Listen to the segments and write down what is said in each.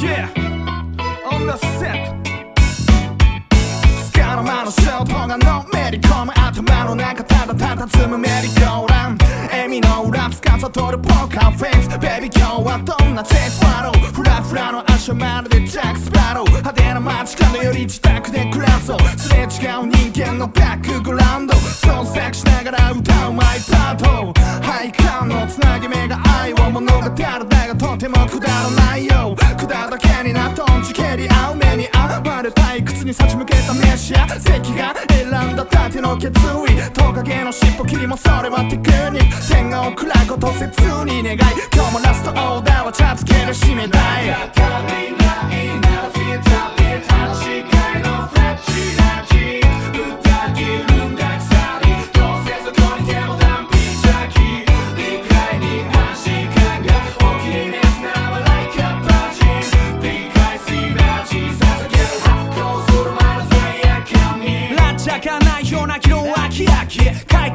Yeah. On the set. つかの間のショートがのめり込む頭の中ただ佇むメリーゴーラン笑みの裏つかさとるポーカーフェイスベビー今日はどんなチェイスワローフラフラの足はまるでジャックスパロー派手な街角より自宅で暮らそうすれ違う人間のバックグラウンド創作しながら歌うマイパート時もそれはテクニック天が送らこと切に願い。今日もラストオーダーはチャーつける締めたい。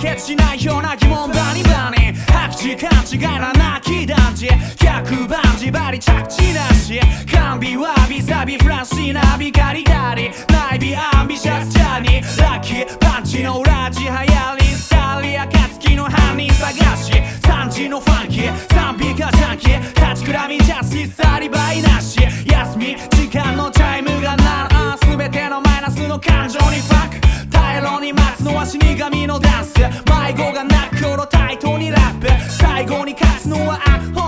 決しないような疑問バニバニ白痴勘違いな泣き団地100番縛り着地なし。完備はビサビフラッシーなビガリガリ。内ビアンビシャスジャーニー。ラッキーパンチの裏地流行りスタリア暁の犯人探し。3時のファンキー。賛美歌ジャンキー。立ちくらみジャスティスアリバイなし。休み時間のチャイムが鳴る全てのマイナスの感情にファック。に待つのは死神のダンス。迷子が泣くほどタイトにラップ。最後に勝つのはアホ。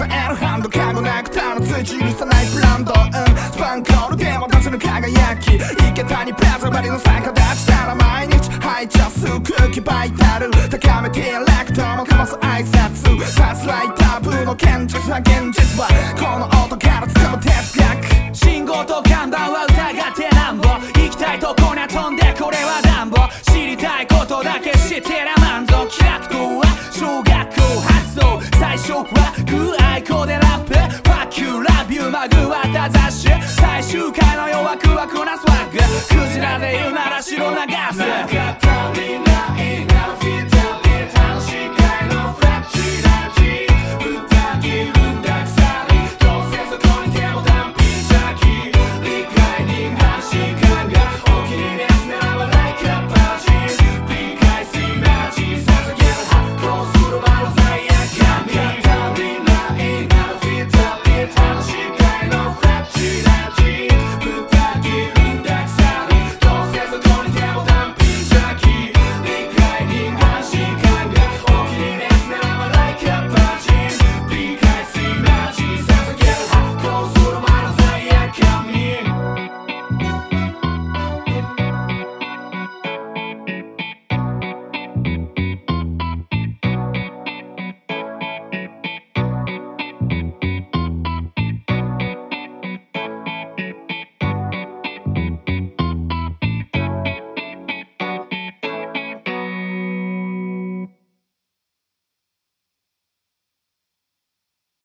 てプレス答えるハンドカゴなくたのつい許さないブランドうん。スパンコールで私の輝き。池谷プラザバリの逆立ちたら毎日ハイチャス空気バイタル。高めてエレクトもかます挨拶。さすらいタブーの現実は現実はこの音からつかむ哲学。信号と看板は疑ってなんぼ。行きたいとこには飛んでこれは暖房知りたいことだけ知ってら満足。気楽とは小学校発想。最初はグーこでラップ。Fuck you love you まぐわった雑誌。最終回のよワクワクなスワッグ。クジラで言うなら白流す。